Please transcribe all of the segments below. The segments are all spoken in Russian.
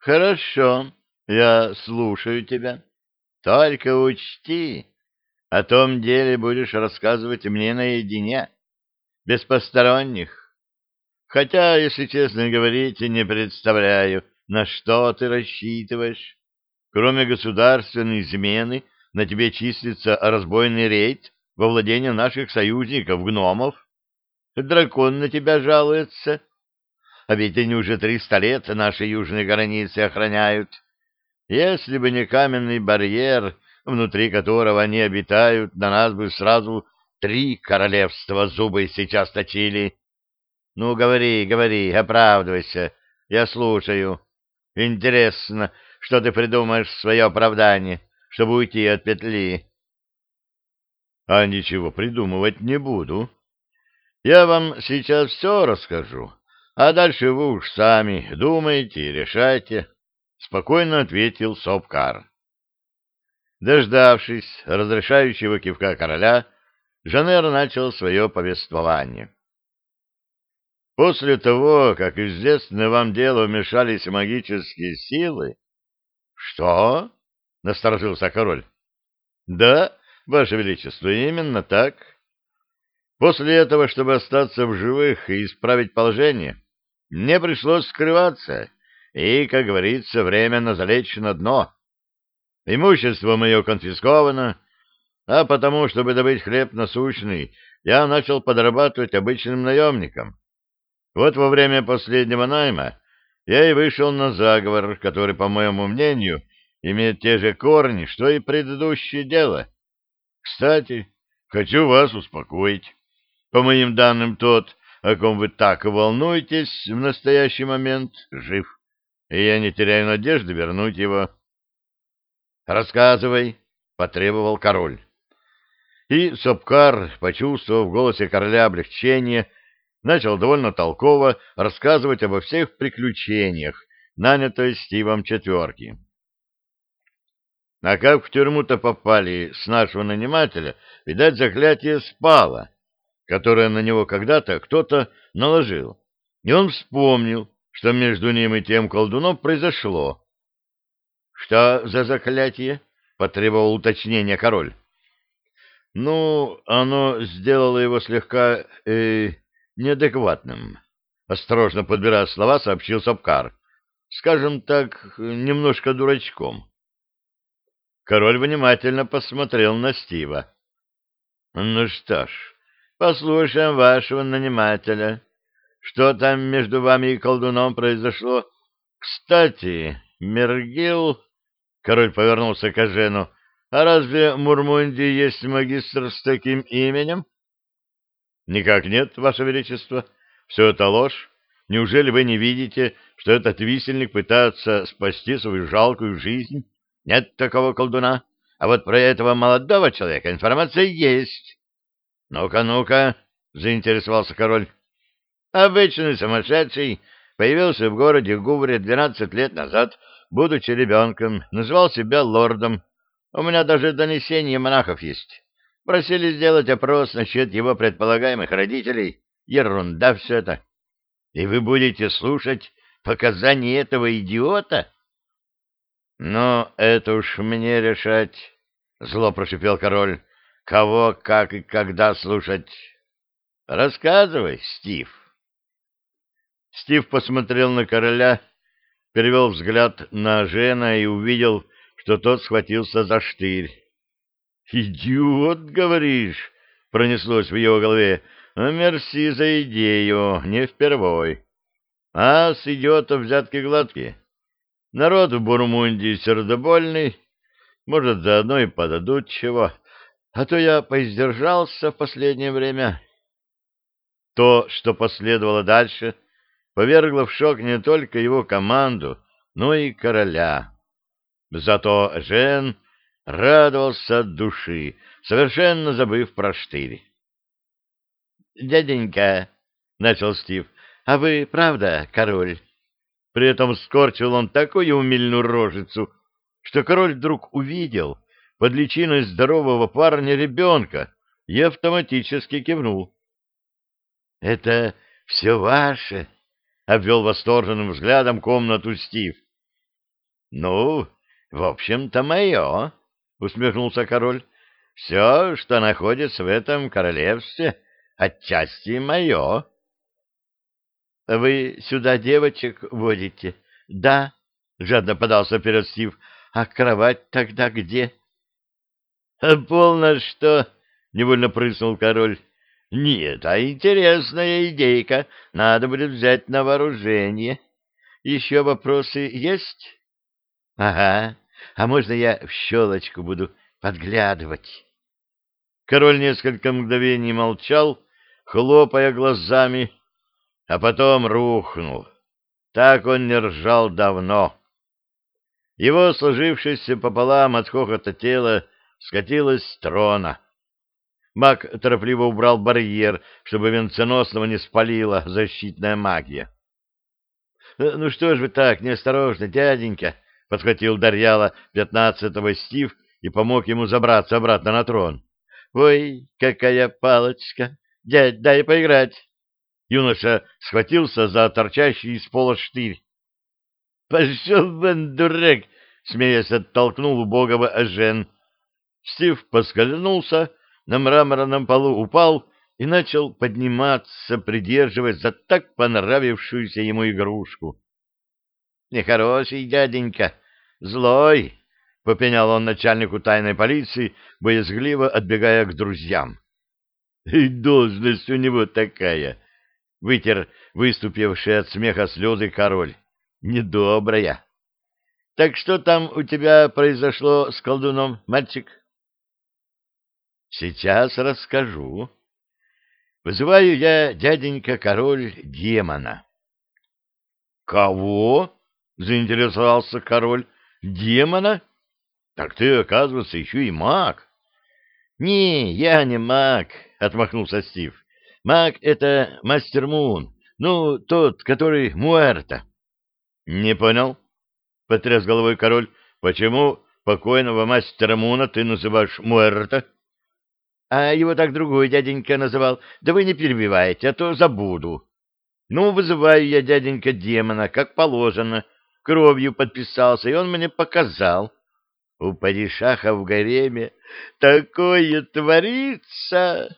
Хорошо, я слушаю тебя. Только учти, о том деле будешь рассказывать мне наедине, без посторонних. Хотя, если честно говорить, не представляю, на что ты рассчитываешь. Кроме государственной измены, на тебе числится разбойный рейд во владение наших союзников, гномов. Дракон на тебя жалуется. А ведь они уже триста лет наши южные границы охраняют. Если бы не каменный барьер, внутри которого они обитают, на нас бы сразу три королевства зубы сейчас точили. Ну, говори, говори, оправдывайся, я слушаю. Интересно, что ты придумаешь в свое оправдание, чтобы уйти от петли. А ничего придумывать не буду. Я вам сейчас все расскажу, а дальше вы уж сами думаете и решайте, — спокойно ответил Сопкар. Дождавшись разрешающего кивка короля, Жанер начал свое повествование. После того, как известное вам дело вмешались магические силы... — Что? — насторожился король. — Да, ваше величество, именно так. После этого, чтобы остаться в живых и исправить положение, мне пришлось скрываться и, как говорится, временно залечь на дно. Имущество мое конфисковано, а потому, чтобы добыть хлеб насущный, я начал подрабатывать обычным наемником. Вот во время последнего найма я и вышел на заговор, который, по моему мнению, имеет те же корни, что и предыдущее дело. Кстати, хочу вас успокоить. По моим данным, тот, о ком вы так волнуетесь в настоящий момент, жив, и я не теряю надежды вернуть его. «Рассказывай», — потребовал король. И Сопкар, почувствовав в голосе короля облегчение, начал довольно толково рассказывать обо всех приключениях, нанятой Стивом четверки. А как в тюрьму-то попали с нашего нанимателя, видать, заклятие спало, которое на него когда-то кто-то наложил. И он вспомнил, что между ним и тем колдуном произошло. — Что за заклятие? — потребовал уточнения король. — Ну, оно сделало его слегка... Э, неадекватным. Осторожно подбирая слова, сообщил Сапкар. Скажем так, немножко дурачком. Король внимательно посмотрел на Стива. Ну что ж, послушаем вашего нанимателя. Что там между вами и колдуном произошло? Кстати, Мергил... Король повернулся к Ажену. А разве в Мурмунде есть магистр с таким именем? Никак нет, Ваше Величество. Все это ложь. Неужели вы не видите, что этот висельник пытается спасти свою жалкую жизнь? Нет такого колдуна. А вот про этого молодого человека информация есть. Ну-ка, ну-ка, заинтересовался король. Обычный сумасшедший появился в городе Гувре 12 лет назад, будучи ребенком, называл себя лордом. У меня даже донесение монахов есть. Просили сделать опрос насчет его предполагаемых родителей. Ерунда все это. И вы будете слушать показания этого идиота? Но это уж мне решать, — зло прошипел король. Кого, как и когда слушать? Рассказывай, Стив. Стив посмотрел на короля, перевел взгляд на Жена и увидел, что тот схватился за штырь. «Идиот, говоришь?» — пронеслось в его голове. «А мерси за идею, не впервой. А с идиотов взятки гладкие. Народ в Бурмундии сердобольный, может, заодно и подадут чего. А то я поиздержался в последнее время». То, что последовало дальше, повергло в шок не только его команду, но и короля. Зато Жен радовался от души, совершенно забыв про штырь. — Дяденька, — начал Стив, — а вы правда король? При этом скорчил он такую умильную рожицу, что король вдруг увидел под личиной здорового парня ребенка и автоматически кивнул. — Это все ваше, — обвел восторженным взглядом комнату Стив. — Ну, в общем-то, мое, — усмехнулся король. — Все, что находится в этом королевстве, отчасти мое. — Вы сюда девочек водите? — Да, — жадно подался вперед Стив. — А кровать тогда где? — А полно что? — невольно прыснул король. — Нет, а интересная идейка. Надо будет взять на вооружение. Еще вопросы есть? — Ага. А можно я в щелочку буду подглядывать? Король несколько мгновений молчал, хлопая глазами, а потом рухнул. Так он не ржал давно. Его сложившееся пополам от хохота тело скатилось с трона. Маг торопливо убрал барьер, чтобы венценосного не спалила защитная магия. — Ну что ж вы так, неосторожно, дяденька? — подхватил Дарьяла пятнадцатого Стив и помог ему забраться обратно на трон. — Ой, какая палочка! Дядь, дай поиграть! Юноша схватился за торчащий из пола штырь. — Пошел вон, дурак! — смеясь оттолкнул убогого Ажен. Стив поскользнулся, на мраморном полу упал и начал подниматься, придерживаясь за так понравившуюся ему игрушку. — Нехороший дяденька, злой, — попенял он начальнику тайной полиции, боязгливо отбегая к друзьям. — И должность у него такая, — вытер выступивший от смеха слезы король. — Недобрая. — Так что там у тебя произошло с колдуном, мальчик? — Сейчас расскажу. Вызываю я дяденька король демона. Кого? заинтересовался король. Демона? Так ты, оказывается, еще и маг. Не, я не маг, отмахнулся Стив. Маг — это мастер Мун, ну, тот, который Муэрта. Не понял? Потряс головой король. Почему покойного мастера Муна ты называешь Муэрта? — а его так другой дяденька называл. Да вы не перебивайте, а то забуду. Ну, вызываю я дяденька демона, как положено. Кровью подписался, и он мне показал. У падишаха в гареме такое творится.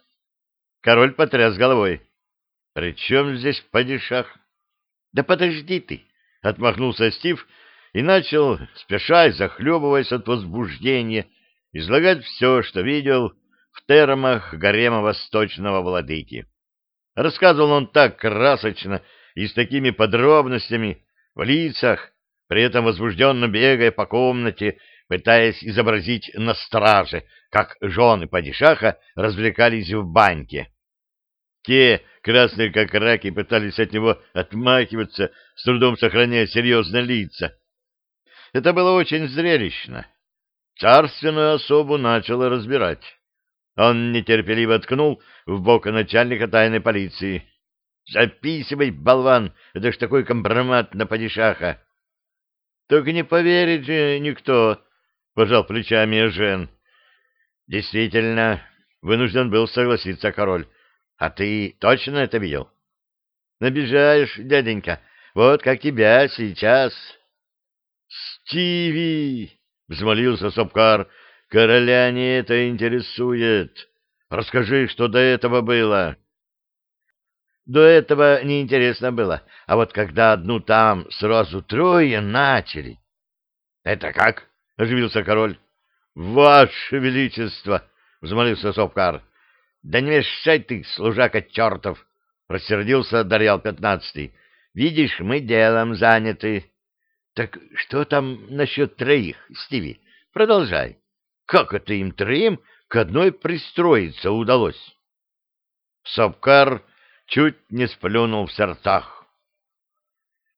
Король потряс головой. — При чем здесь падишах? — Да подожди ты, — отмахнулся Стив и начал, спеша и захлебываясь от возбуждения, излагать все, что видел в термах гарема восточного владыки. Рассказывал он так красочно и с такими подробностями в лицах, при этом возбужденно бегая по комнате, пытаясь изобразить на страже, как жены падишаха развлекались в баньке. Те, красные как раки, пытались от него отмахиваться, с трудом сохраняя серьезные лица. Это было очень зрелищно. Царственную особу начало разбирать. Он нетерпеливо ткнул в бок начальника тайной полиции. «Записывай, болван! Это ж такой компромат на падишаха!» «Только не поверит же никто!» — пожал плечами Жен. «Действительно, вынужден был согласиться король. А ты точно это видел?» «Набежаешь, дяденька, вот как тебя сейчас!» «Стиви!» — взмолился Сопкар — Короля не это интересует. Расскажи, что до этого было. До этого неинтересно было, а вот когда одну там сразу трое начали. — Это как? — оживился король. — Ваше Величество! — взмолился Сопкар. — Да не мешай ты, служака чертов! — рассердился Дарьял Пятнадцатый. — Видишь, мы делом заняты. — Так что там насчет троих, Стиви? Продолжай. Как это им троим к одной пристроиться удалось? Сапкар чуть не сплюнул в сердцах.